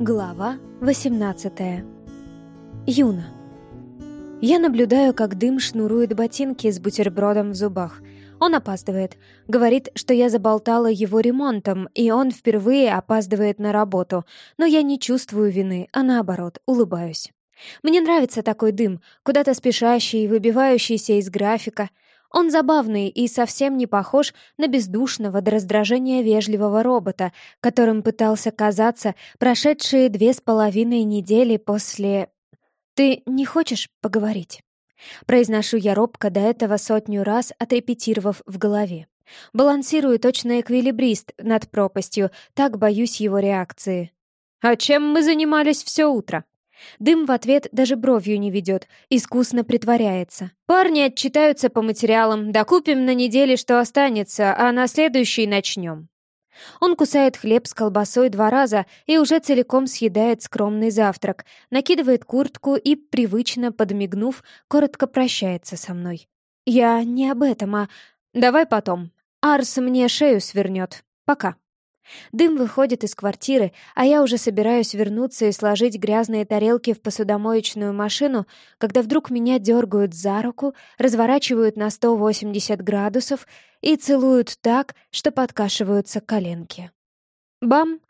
Глава 18 Юна. Я наблюдаю, как дым шнурует ботинки с бутербродом в зубах. Он опаздывает. Говорит, что я заболтала его ремонтом, и он впервые опаздывает на работу. Но я не чувствую вины, а наоборот, улыбаюсь. Мне нравится такой дым, куда-то спешащий и выбивающийся из графика — он забавный и совсем не похож на бездушного до раздражения вежливого робота, которым пытался казаться прошедшие две с половиной недели после... «Ты не хочешь поговорить?» Произношу я робко до этого сотню раз, отрепетировав в голове. Балансирую точно эквилибрист над пропастью, так боюсь его реакции. «А чем мы занимались все утро?» Дым в ответ даже бровью не ведет, искусно притворяется. Парни отчитаются по материалам, докупим на неделе, что останется, а на следующий начнем. Он кусает хлеб с колбасой два раза и уже целиком съедает скромный завтрак, накидывает куртку и, привычно подмигнув, коротко прощается со мной. «Я не об этом, а... Давай потом. Арс мне шею свернет. Пока». Дым выходит из квартиры, а я уже собираюсь вернуться и сложить грязные тарелки в посудомоечную машину, когда вдруг меня дергают за руку, разворачивают на 180 градусов и целуют так, что подкашиваются коленки. Бам!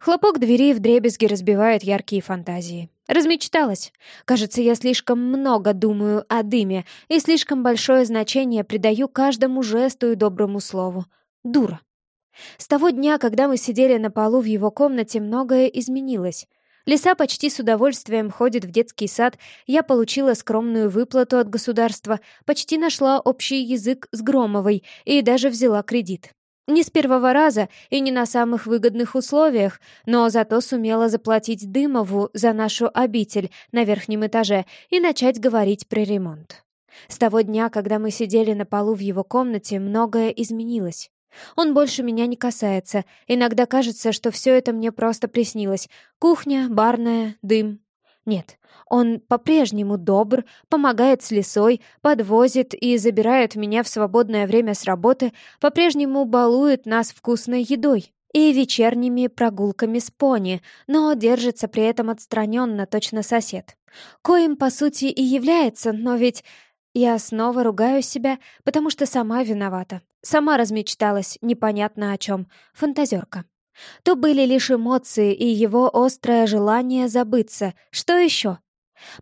Хлопок двери в дребезги разбивает яркие фантазии. Размечталась. Кажется, я слишком много думаю о дыме и слишком большое значение придаю каждому жесту и доброму слову. Дура. С того дня, когда мы сидели на полу в его комнате, многое изменилось. Лиса почти с удовольствием ходит в детский сад, я получила скромную выплату от государства, почти нашла общий язык с Громовой и даже взяла кредит. Не с первого раза и не на самых выгодных условиях, но зато сумела заплатить Дымову за нашу обитель на верхнем этаже и начать говорить про ремонт. С того дня, когда мы сидели на полу в его комнате, многое изменилось. Он больше меня не касается. Иногда кажется, что все это мне просто приснилось. Кухня, барная, дым. Нет, он по-прежнему добр, помогает с лесой, подвозит и забирает меня в свободное время с работы, по-прежнему балует нас вкусной едой и вечерними прогулками с пони, но держится при этом отстраненно, точно сосед. Коим, по сути, и является, но ведь я снова ругаю себя, потому что сама виновата. Сама размечталась, непонятно о чем. Фантазерка. То были лишь эмоции и его острое желание забыться. Что еще?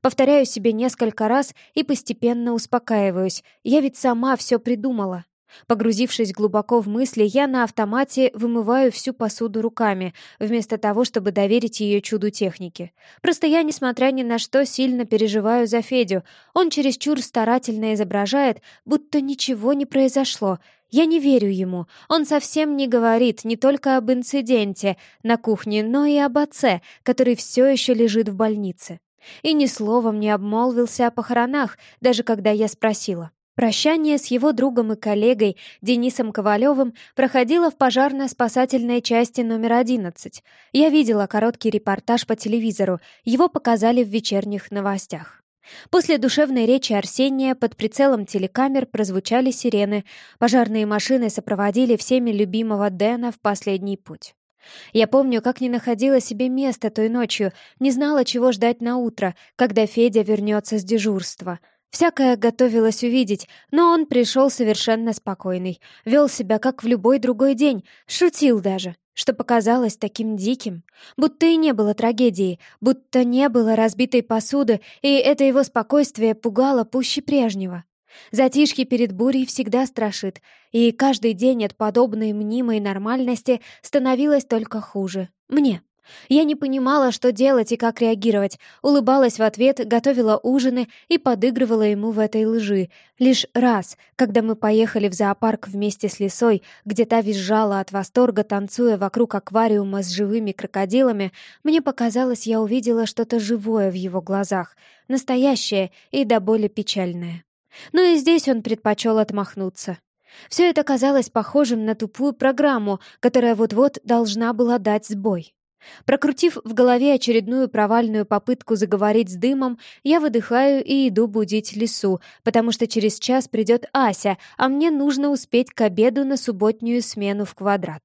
Повторяю себе несколько раз и постепенно успокаиваюсь. Я ведь сама все придумала. Погрузившись глубоко в мысли, я на автомате вымываю всю посуду руками, вместо того, чтобы доверить ее чуду техники. Просто я, несмотря ни на что, сильно переживаю за Федю. Он чересчур старательно изображает, будто ничего не произошло. Я не верю ему. Он совсем не говорит не только об инциденте на кухне, но и об отце, который все еще лежит в больнице. И ни словом не обмолвился о похоронах, даже когда я спросила. Прощание с его другом и коллегой Денисом Ковалевым проходило в пожарно-спасательной части номер 11. Я видела короткий репортаж по телевизору, его показали в вечерних новостях. После душевной речи Арсения под прицелом телекамер прозвучали сирены, пожарные машины сопроводили всеми любимого Дэна в последний путь. Я помню, как не находила себе места той ночью, не знала, чего ждать на утро, когда Федя вернется с дежурства — Всякое готовилось увидеть, но он пришел совершенно спокойный, вел себя как в любой другой день, шутил даже, что показалось таким диким, будто и не было трагедии, будто не было разбитой посуды, и это его спокойствие пугало пуще прежнего. Затишье перед бурей всегда страшит, и каждый день от подобной мнимой нормальности становилось только хуже. Мне. Я не понимала, что делать и как реагировать, улыбалась в ответ, готовила ужины и подыгрывала ему в этой лжи. Лишь раз, когда мы поехали в зоопарк вместе с лисой, где та визжала от восторга, танцуя вокруг аквариума с живыми крокодилами, мне показалось, я увидела что-то живое в его глазах, настоящее и до боли печальное. Но и здесь он предпочел отмахнуться. Все это казалось похожим на тупую программу, которая вот-вот должна была дать сбой. Прокрутив в голове очередную провальную попытку заговорить с дымом, я выдыхаю и иду будить лису, потому что через час придет Ася, а мне нужно успеть к обеду на субботнюю смену в квадрат.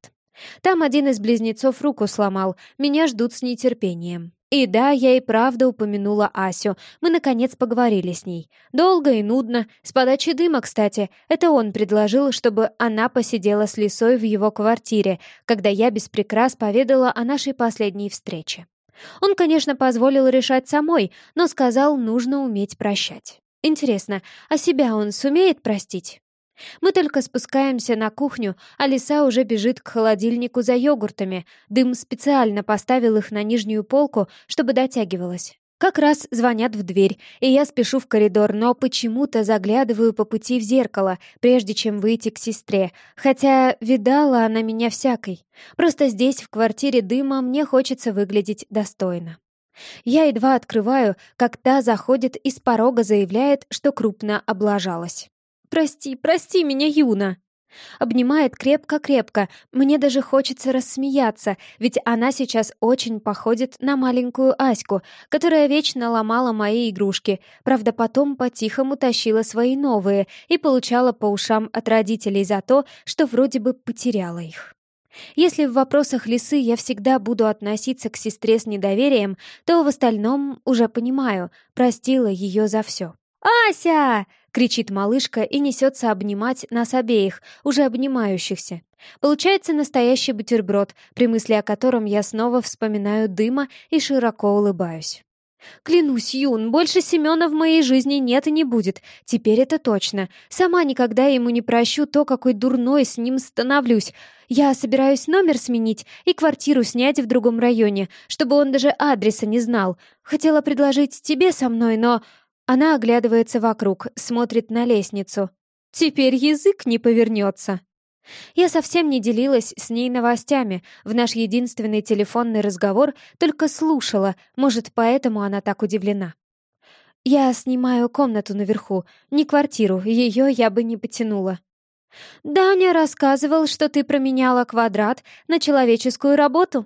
Там один из близнецов руку сломал, меня ждут с нетерпением. И да, я и правда упомянула Асю. Мы, наконец, поговорили с ней. Долго и нудно. С подачи дыма, кстати. Это он предложил, чтобы она посидела с Лисой в его квартире, когда я без прикрас поведала о нашей последней встрече. Он, конечно, позволил решать самой, но сказал, нужно уметь прощать. Интересно, а себя он сумеет простить? Мы только спускаемся на кухню, а лиса уже бежит к холодильнику за йогуртами. Дым специально поставил их на нижнюю полку, чтобы дотягивалось. Как раз звонят в дверь, и я спешу в коридор, но почему-то заглядываю по пути в зеркало, прежде чем выйти к сестре, хотя видала она меня всякой. Просто здесь, в квартире дыма, мне хочется выглядеть достойно. Я едва открываю, как та заходит и с порога заявляет, что крупно облажалась. «Прости, прости меня, Юна!» Обнимает крепко-крепко, мне даже хочется рассмеяться, ведь она сейчас очень походит на маленькую Аську, которая вечно ломала мои игрушки, правда потом по-тихому тащила свои новые и получала по ушам от родителей за то, что вроде бы потеряла их. Если в вопросах лисы я всегда буду относиться к сестре с недоверием, то в остальном уже понимаю, простила ее за все. «Ася!» — кричит малышка и несется обнимать нас обеих, уже обнимающихся. Получается настоящий бутерброд, при мысли о котором я снова вспоминаю дыма и широко улыбаюсь. Клянусь, Юн, больше Семена в моей жизни нет и не будет. Теперь это точно. Сама никогда ему не прощу то, какой дурной с ним становлюсь. Я собираюсь номер сменить и квартиру снять в другом районе, чтобы он даже адреса не знал. Хотела предложить тебе со мной, но она оглядывается вокруг, смотрит на лестницу. Теперь язык не повернется. Я совсем не делилась с ней новостями, в наш единственный телефонный разговор только слушала, может, поэтому она так удивлена. Я снимаю комнату наверху, не квартиру, ее я бы не потянула. «Даня рассказывал, что ты променяла квадрат на человеческую работу».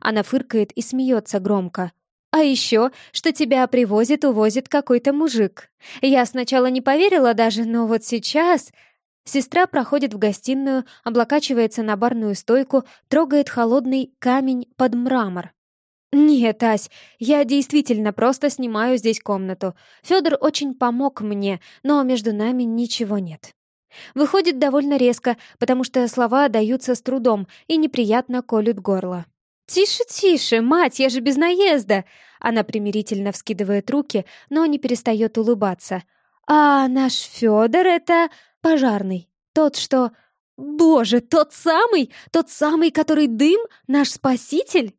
Она фыркает и смеется громко. А еще, что тебя привозит-увозит какой-то мужик. Я сначала не поверила даже, но вот сейчас... Сестра проходит в гостиную, облокачивается на барную стойку, трогает холодный камень под мрамор. «Нет, Ась, я действительно просто снимаю здесь комнату. Федор очень помог мне, но между нами ничего нет». Выходит довольно резко, потому что слова даются с трудом и неприятно колют горло. «Тише, тише, мать, я же без наезда!» Она примирительно вскидывает руки, но не перестает улыбаться. «А наш Федор это пожарный. Тот, что... Боже, тот самый! Тот самый, который дым? Наш спаситель?»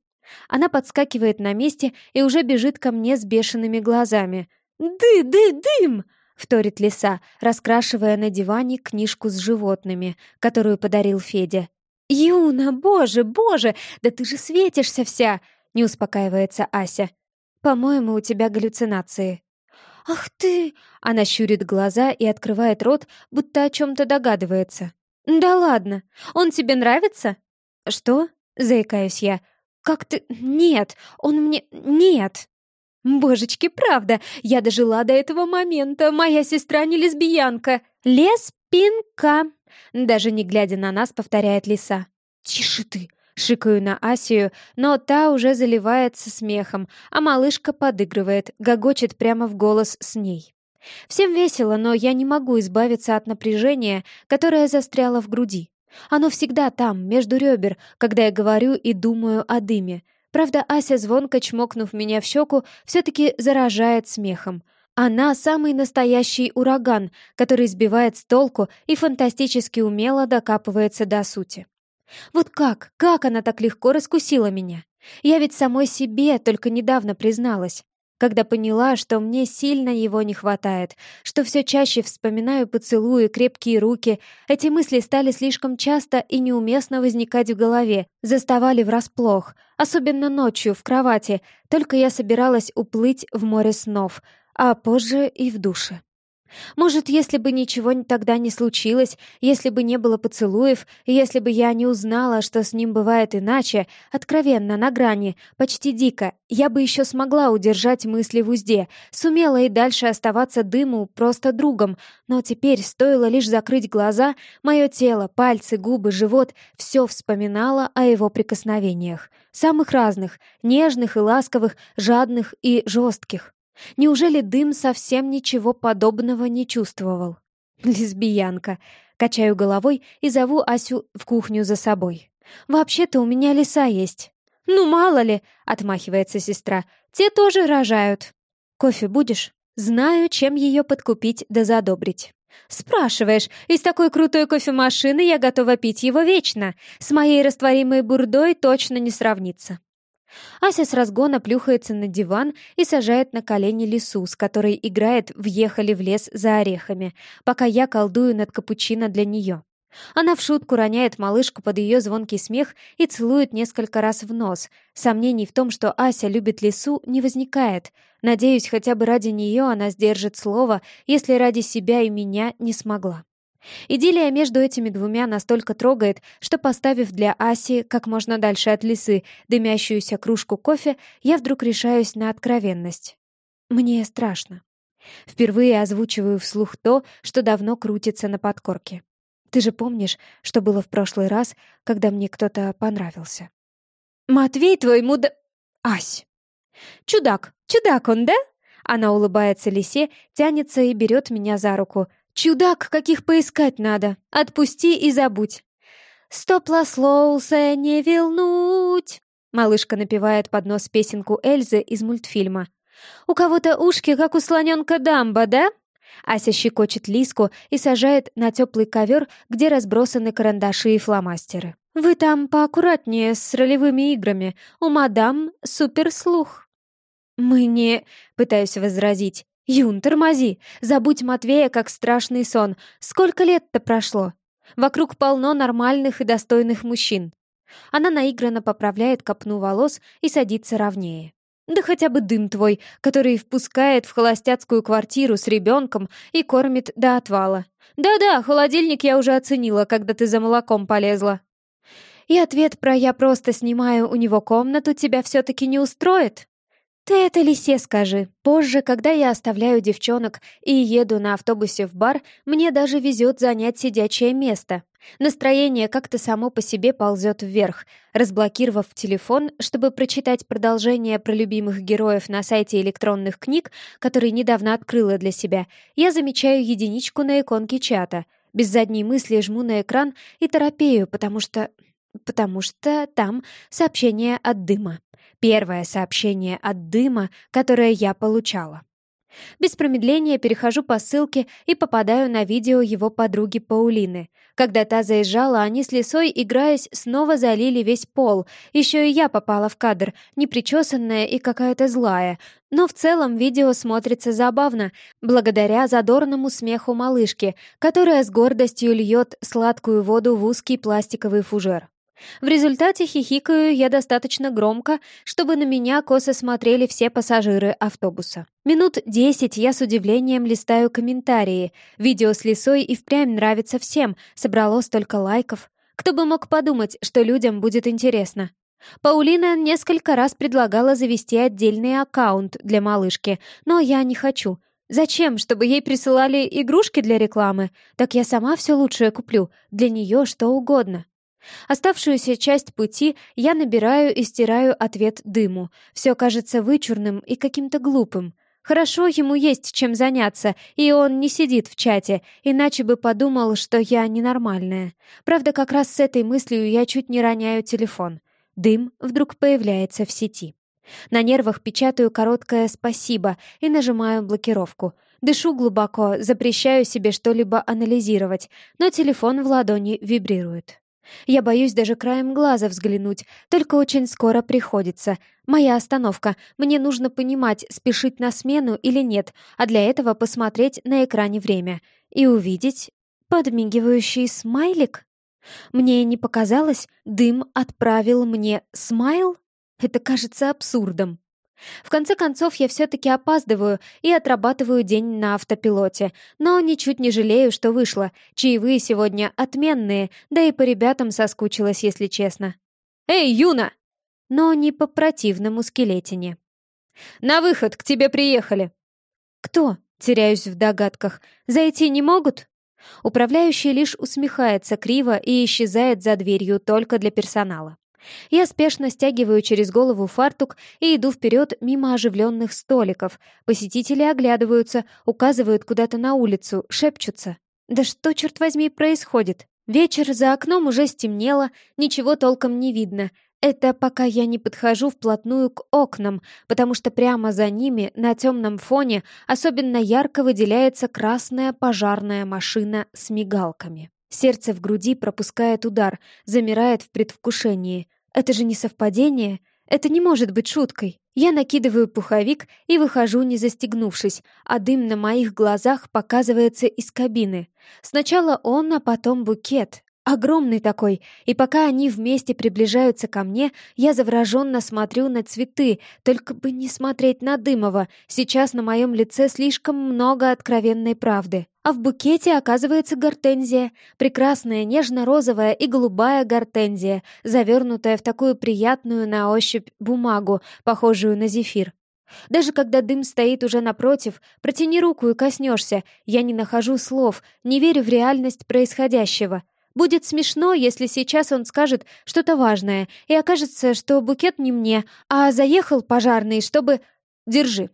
Она подскакивает на месте и уже бежит ко мне с бешеными глазами. «Ды, ды, дым!» — вторит лиса, раскрашивая на диване книжку с животными, которую подарил Федя. «Юна, боже, боже, да ты же светишься вся!» — не успокаивается Ася. «По-моему, у тебя галлюцинации». «Ах ты!» — она щурит глаза и открывает рот, будто о чем-то догадывается. «Да ладно! Он тебе нравится?» «Что?» — заикаюсь я. «Как ты...» «Нет! Он мне... Нет!» «Божечки, правда! Я дожила до этого момента! Моя сестра не лесбиянка! Леспинка!» Даже не глядя на нас, повторяет лиса. «Тише ты!» — шикаю на Асию, но та уже заливается смехом, а малышка подыгрывает, гогочет прямо в голос с ней. Всем весело, но я не могу избавиться от напряжения, которое застряло в груди. Оно всегда там, между ребер, когда я говорю и думаю о дыме. Правда, Ася, звонко чмокнув меня в щеку, все-таки заражает смехом. Она самый настоящий ураган, который сбивает с толку и фантастически умело докапывается до сути. Вот как, как она так легко раскусила меня? Я ведь самой себе только недавно призналась, когда поняла, что мне сильно его не хватает, что все чаще вспоминаю поцелуи, крепкие руки. Эти мысли стали слишком часто и неуместно возникать в голове, заставали врасплох, особенно ночью в кровати, только я собиралась уплыть в море снов — а позже и в душе. Может, если бы ничего тогда не случилось, если бы не было поцелуев, если бы я не узнала, что с ним бывает иначе, откровенно, на грани, почти дико, я бы еще смогла удержать мысли в узде, сумела и дальше оставаться дыму просто другом, но теперь, стоило лишь закрыть глаза, мое тело, пальцы, губы, живот — все вспоминало о его прикосновениях. Самых разных, нежных и ласковых, жадных и жестких. Неужели дым совсем ничего подобного не чувствовал? Лесбиянка. Качаю головой и зову Асю в кухню за собой. «Вообще-то у меня лиса есть». «Ну, мало ли», — отмахивается сестра, — «те тоже рожают». «Кофе будешь?» Знаю, чем ее подкупить да задобрить. «Спрашиваешь, из такой крутой кофемашины я готова пить его вечно. С моей растворимой бурдой точно не сравнится». Ася с разгона плюхается на диван и сажает на колени лису, с которой играет «Въехали в лес за орехами», пока я колдую над капучино для нее. Она в шутку роняет малышку под ее звонкий смех и целует несколько раз в нос. Сомнений в том, что Ася любит лису, не возникает. Надеюсь, хотя бы ради нее она сдержит слово, если ради себя и меня не смогла. Идиллия между этими двумя настолько трогает, что, поставив для Аси как можно дальше от лисы дымящуюся кружку кофе, я вдруг решаюсь на откровенность. Мне страшно. Впервые озвучиваю вслух то, что давно крутится на подкорке. Ты же помнишь, что было в прошлый раз, когда мне кто-то понравился? «Матвей твой муда...» «Ась!» «Чудак! Чудак он, да?» Она улыбается лисе, тянется и берет меня за руку — Чудак, каких поискать надо. Отпусти и забудь. «Стопла слоуса не вилнуть!» Малышка напевает под нос песенку Эльзы из мультфильма. «У кого-то ушки, как у слоненка Дамба, да?» Ася щекочет Лиску и сажает на теплый ковер, где разбросаны карандаши и фломастеры. «Вы там поаккуратнее с ролевыми играми. У мадам суперслух». «Мы не...» — пытаюсь возразить. «Юн, тормози! Забудь Матвея, как страшный сон. Сколько лет-то прошло? Вокруг полно нормальных и достойных мужчин». Она наигранно поправляет копну волос и садится ровнее. «Да хотя бы дым твой, который впускает в холостяцкую квартиру с ребенком и кормит до отвала. Да-да, холодильник я уже оценила, когда ты за молоком полезла». И ответ про «я просто снимаю у него комнату» тебя все-таки не устроит? «Ты это Лисе скажи. Позже, когда я оставляю девчонок и еду на автобусе в бар, мне даже везет занять сидячее место. Настроение как-то само по себе ползет вверх. Разблокировав телефон, чтобы прочитать продолжение про любимых героев на сайте электронных книг, который недавно открыла для себя, я замечаю единичку на иконке чата. Без задней мысли жму на экран и торопею, потому что... потому что там сообщение от дыма. Первое сообщение от дыма, которое я получала. Без промедления перехожу по ссылке и попадаю на видео его подруги Паулины. Когда та заезжала, они с лисой, играясь, снова залили весь пол. Еще и я попала в кадр, непричесанная и какая-то злая. Но в целом видео смотрится забавно, благодаря задорному смеху малышки, которая с гордостью льет сладкую воду в узкий пластиковый фужер. В результате хихикаю я достаточно громко, чтобы на меня косо смотрели все пассажиры автобуса. Минут десять я с удивлением листаю комментарии. Видео с лисой и впрямь нравится всем, собрало столько лайков. Кто бы мог подумать, что людям будет интересно. Паулина несколько раз предлагала завести отдельный аккаунт для малышки, но я не хочу. Зачем, чтобы ей присылали игрушки для рекламы? Так я сама все лучшее куплю, для нее что угодно. Оставшуюся часть пути я набираю и стираю ответ дыму. Все кажется вычурным и каким-то глупым. Хорошо, ему есть чем заняться, и он не сидит в чате, иначе бы подумал, что я ненормальная. Правда, как раз с этой мыслью я чуть не роняю телефон. Дым вдруг появляется в сети. На нервах печатаю короткое «спасибо» и нажимаю блокировку. Дышу глубоко, запрещаю себе что-либо анализировать, но телефон в ладони вибрирует. Я боюсь даже краем глаза взглянуть, только очень скоро приходится. Моя остановка. Мне нужно понимать, спешить на смену или нет, а для этого посмотреть на экране время и увидеть подмигивающий смайлик. Мне не показалось, дым отправил мне смайл? Это кажется абсурдом. В конце концов, я все-таки опаздываю и отрабатываю день на автопилоте, но ничуть не жалею, что вышло. Чаевые сегодня отменные, да и по ребятам соскучилась, если честно. «Эй, Юна!» Но не по противному скелетине. «На выход, к тебе приехали!» «Кто?» — теряюсь в догадках. «Зайти не могут?» Управляющий лишь усмехается криво и исчезает за дверью только для персонала. Я спешно стягиваю через голову фартук и иду вперед мимо оживленных столиков. Посетители оглядываются, указывают куда-то на улицу, шепчутся. Да что, черт возьми, происходит? Вечер за окном уже стемнело, ничего толком не видно. Это пока я не подхожу вплотную к окнам, потому что прямо за ними, на темном фоне, особенно ярко выделяется красная пожарная машина с мигалками. Сердце в груди пропускает удар, замирает в предвкушении. Это же не совпадение. Это не может быть шуткой. Я накидываю пуховик и выхожу, не застегнувшись, а дым на моих глазах показывается из кабины. Сначала он, а потом букет. Огромный такой, и пока они вместе приближаются ко мне, я завороженно смотрю на цветы, только бы не смотреть на Дымова, сейчас на моем лице слишком много откровенной правды. А в букете оказывается гортензия, прекрасная нежно-розовая и голубая гортензия, завернутая в такую приятную на ощупь бумагу, похожую на зефир. Даже когда дым стоит уже напротив, протяни руку и коснешься, я не нахожу слов, не верю в реальность происходящего. Будет смешно, если сейчас он скажет что-то важное, и окажется, что букет не мне, а заехал пожарный, чтобы... Держи.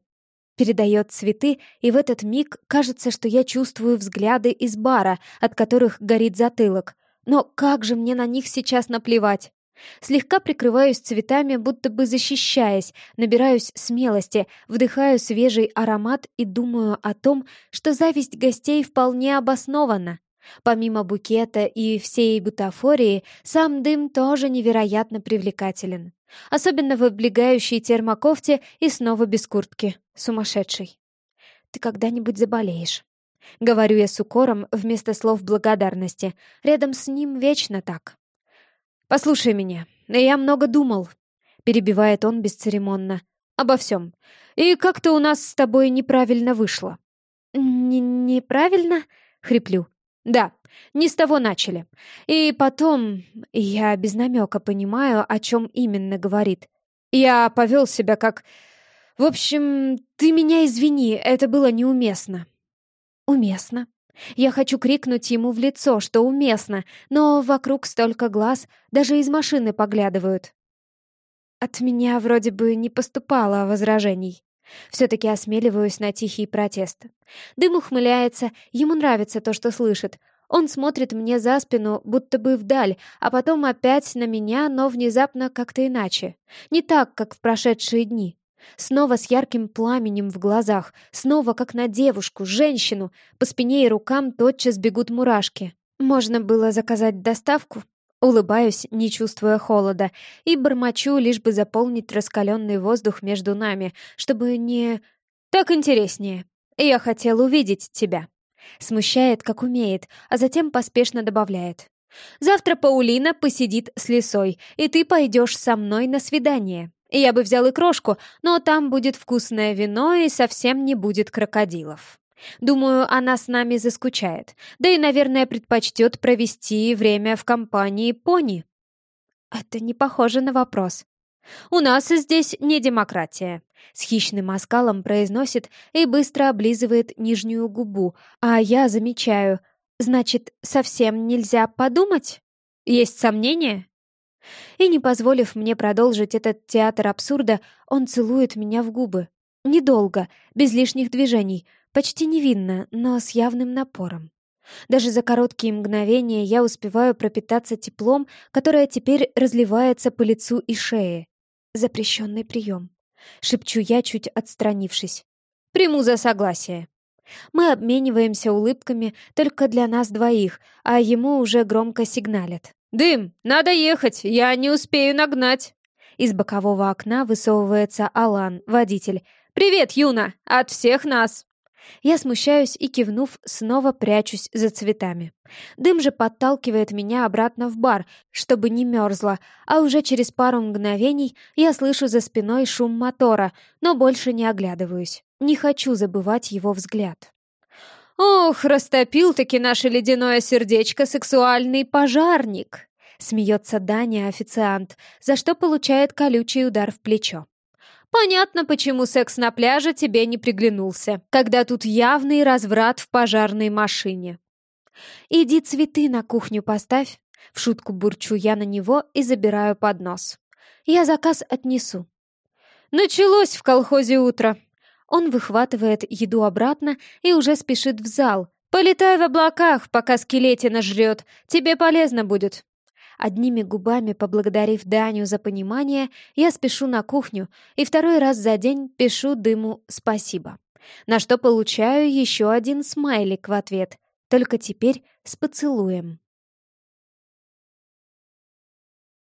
Передает цветы, и в этот миг кажется, что я чувствую взгляды из бара, от которых горит затылок. Но как же мне на них сейчас наплевать? Слегка прикрываюсь цветами, будто бы защищаясь, набираюсь смелости, вдыхаю свежий аромат и думаю о том, что зависть гостей вполне обоснована. Помимо букета и всей бутафории, сам дым тоже невероятно привлекателен. Особенно в облегающей термокофте и снова без куртки. Сумасшедший. «Ты когда-нибудь заболеешь?» Говорю я с укором вместо слов благодарности. Рядом с ним вечно так. «Послушай меня, я много думал», — перебивает он бесцеремонно. «Обо всем. И как-то у нас с тобой неправильно вышло». Н «Неправильно?» — хриплю. Да, не с того начали. И потом, я без намека понимаю, о чем именно говорит. Я повел себя как... В общем, ты меня извини, это было неуместно. Уместно. Я хочу крикнуть ему в лицо, что уместно, но вокруг столько глаз, даже из машины поглядывают. От меня вроде бы не поступало возражений. Все-таки осмеливаюсь на тихий протест. Дым ухмыляется, ему нравится то, что слышит. Он смотрит мне за спину, будто бы вдаль, а потом опять на меня, но внезапно как-то иначе. Не так, как в прошедшие дни. Снова с ярким пламенем в глазах, снова как на девушку, женщину. По спине и рукам тотчас бегут мурашки. Можно было заказать доставку? Улыбаюсь, не чувствуя холода, и бормочу, лишь бы заполнить раскаленный воздух между нами, чтобы не... Так интереснее. Я хотел увидеть тебя. Смущает, как умеет, а затем поспешно добавляет. «Завтра Паулина посидит с лисой, и ты пойдешь со мной на свидание. Я бы взял и крошку, но там будет вкусное вино и совсем не будет крокодилов». Думаю, она с нами заскучает, да и, наверное, предпочтет провести время в компании пони. Это не похоже на вопрос. У нас здесь не демократия. С хищным оскалом произносит и быстро облизывает нижнюю губу, а я замечаю. Значит, совсем нельзя подумать? Есть сомнения? И не позволив мне продолжить этот театр абсурда, он целует меня в губы. Недолго, без лишних движений, почти невинно, но с явным напором. Даже за короткие мгновения я успеваю пропитаться теплом, которое теперь разливается по лицу и шее. Запрещенный прием. Шепчу я, чуть отстранившись. Приму за согласие. Мы обмениваемся улыбками только для нас двоих, а ему уже громко сигналят. «Дым, надо ехать, я не успею нагнать!» Из бокового окна высовывается Алан, водитель. «Привет, Юна! От всех нас!» Я смущаюсь и, кивнув, снова прячусь за цветами. Дым же подталкивает меня обратно в бар, чтобы не мерзла, а уже через пару мгновений я слышу за спиной шум мотора, но больше не оглядываюсь. Не хочу забывать его взгляд. «Ох, растопил-таки наше ледяное сердечко сексуальный пожарник!» Смеется Даня, официант, за что получает колючий удар в плечо. Понятно, почему секс на пляже тебе не приглянулся, когда тут явный разврат в пожарной машине. Иди цветы на кухню поставь. В шутку бурчу я на него и забираю поднос. Я заказ отнесу. Началось в колхозе утро. Он выхватывает еду обратно и уже спешит в зал. Полетай в облаках, пока скелетина жрет. Тебе полезно будет. Одними губами поблагодарив Даню за понимание, я спешу на кухню и второй раз за день пишу дыму «спасибо». На что получаю еще один смайлик в ответ, только теперь с поцелуем.